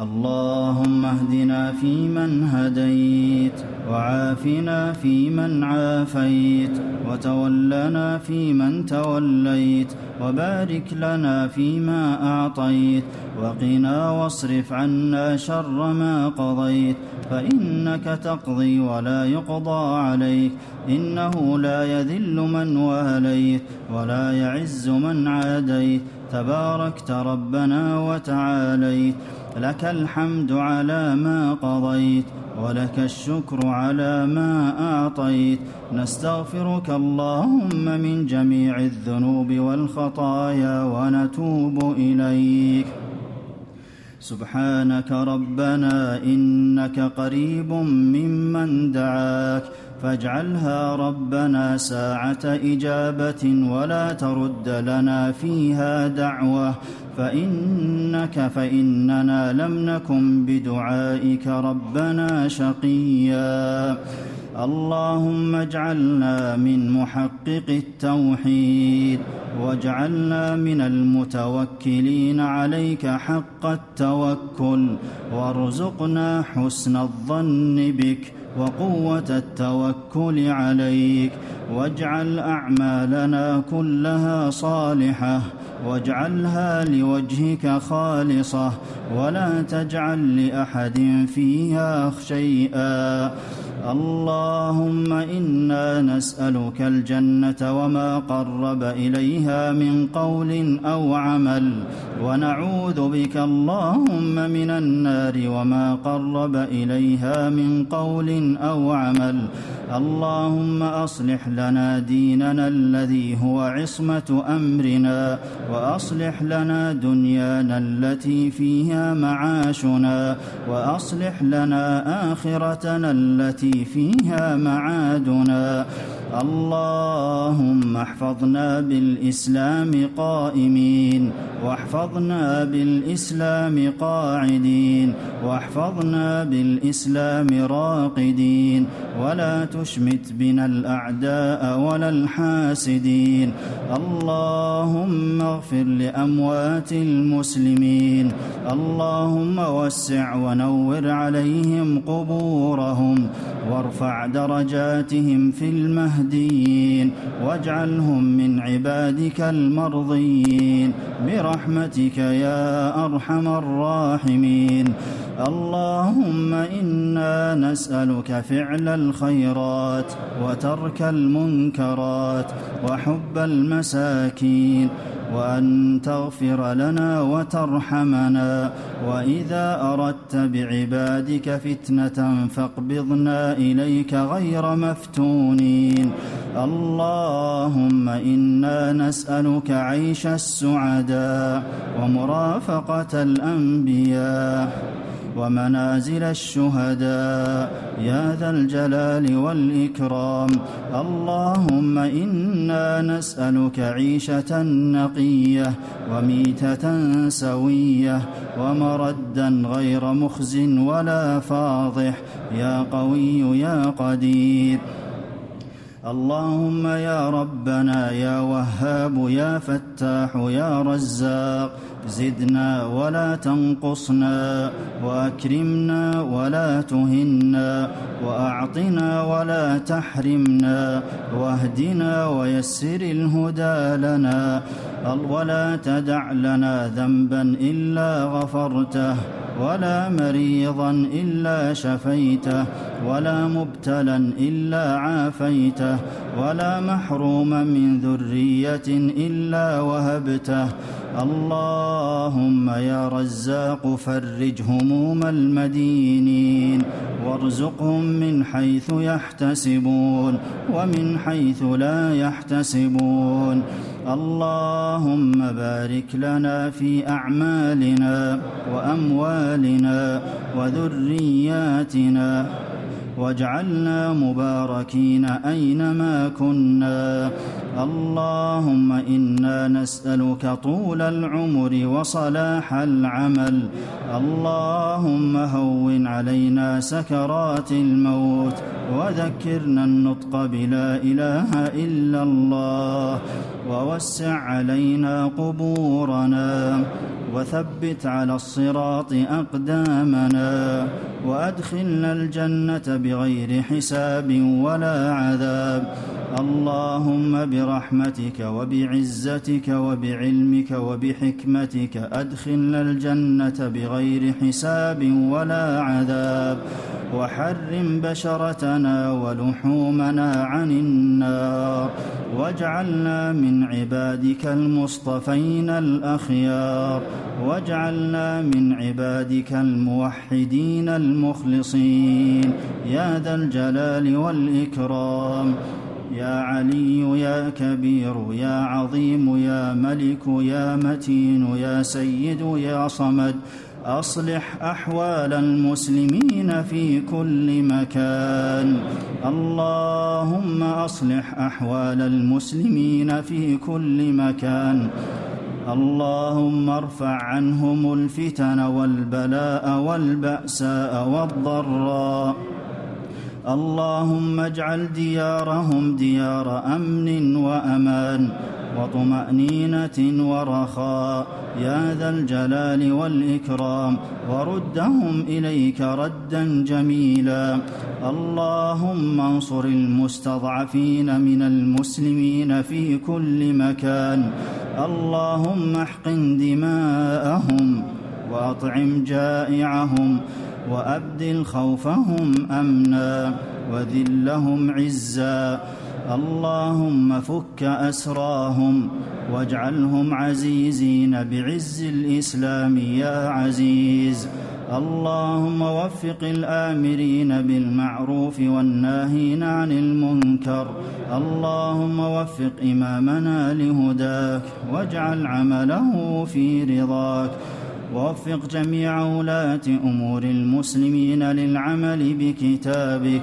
اللهم اهدنا فيمن هديت وعافنا فيمن عافيت وتولنا فيمن توليت وبارك لنا فيما أعطيت وقنا واصرف عنا شر ما قضيت فإنك تقضي ولا يقضى عليك إنه لا يذل من واليت ولا يعز من عاديت تباركت ربنا وتعاليت لك الحمد على ما قضيت ولك الشكر على ما أعطيت. نستغفرك اللهم من جميع الذنوب والخطايا ونتوب إليك. سبحانك ربنا إنك قريب ممن دعاك. فاجعلها ربنا ساعة إجابة ولا ترد لنا فيها دعوة. فإنك فإننا لم نكن بدعائك ربنا شقيا. اللهم اجعلنا من محقق التوحيد واجعلنا من المتوكلين عليك حق التوكل. وارزقنا حسن الظن بك. وقوة التوكل عليك. واجعل أعمالنا كلها صالحة. واجعلها لوجهك خالصة. ولا تجعل لأحد فيها شيئا. اللهم إنا نسألك الجنة وما قرب إليها من قول أو عمل ونعوذ بك اللهم من النار وما قرب إليها من قول أو عمل. اللهم أصلح لنا ديننا الذي هو عصمة أمرنا وأصلح لنا دنيانا التي فيها معاشنا وأصلح لنا آخرتنا التي فيها معادنا. اللهم احفظنا بالإسلام قائمين واحفظنا بالإسلام قاعدين واحفظنا بالإسلام راقدين ولا تشمت بنا الأعداء ولا الحاسدين. اللهم اغفر لأموات المسلمين. اللهم وسع ونور عليهم قبورهم وارفع درجاتهم في المهديين واجعلهم من عبادك المرضيين. برحمتك يا أرحم الراحمين. اللهم إنا نسألك فعل الخيرات وترك المنكرات وحب المساكين. وأن تغفر لنا وترحمنا وإذا أردت بعبادك فتنة فاقبضنا إليك غير مفتونين. اللهم إنا نسألك عيش السعداء ومرافقة الأنبياء. ومنازل الشهداء يا ذا الجلال والإكرام. اللهم إنا نسألك عيشة نقية وميتة سوية ومردا غير مخز ولا فاضح. يا قوي يا قدير. اللهم يا ربنا يا وهاب يا فتاح يا رزاق زدنا ولا تنقصنا وأكرمنا ولا تهنا وأعطنا ولا تحرمنا واهدنا ويسر الهدى لنا ولا تدع لنا ذنبا إلا غفرته ولا مريضا إلا شفيته ولا مبتلا إلا عافيته ولا محروما من ذرية إلا وهبته اللهم يا رزاق فرج هموم المدينين وارزقهم من حيث يحتسبون ومن حيث لا يحتسبون. اللهم بارك لنا في أعمالنا وأموالنا وذرياتنا. واجعلنا مباركين أينما كنا. اللهم إنا نسألك طول العمر وصلاح العمل. اللهم هون علينا سكرات الموت وذكرنا النطق بلا إله إلا الله. ووسع علينا قبورنا وثبت على الصراط أقدامنا وأدخلنا الجنة بغير حساب ولا عذاب. اللهم برحمتك وبعزتك وبعلمك وبحكمتك أدخلنا الجنة بغير حساب ولا عذاب. وحرم بشرتنا ولحومنا عن النار. واجعلنا من عبادك المصطفين الأخيار. واجعلنا من عبادك الموحدين المخلصين. يا ذا الجلال والإكرام. يا علي يا كبير يا عظيم يا ملك يا متين يا سيد يا صمد. أصلح أحوال المسلمين في كل مكان. اللهم أصلح أحوال المسلمين في كل مكان. اللهم ارفع عنهم الفتن والبلاء والبأساء والضراء. اللهم اجعل ديارهم ديار أمن وأمان. وطمأنينة ورخاء يا ذا الجلال والإكرام وردهم إليك ردا جميلا. اللهم انصر المستضعفين من المسلمين في كل مكان. اللهم احقن دماءهم وأطعم جائعهم وأبدل خوفهم أمنا وذلهم عزا. اللهم فك أسراهم واجعلهم عزيزين بعز الإسلام يا عزيز. اللهم وفق الآمرين بالمعروف والناهين عن المنكر. اللهم وفق إمامنا لهداك واجعل عمله في رضاك. ووفق جميع ولاة أمور المسلمين للعمل بكتابك.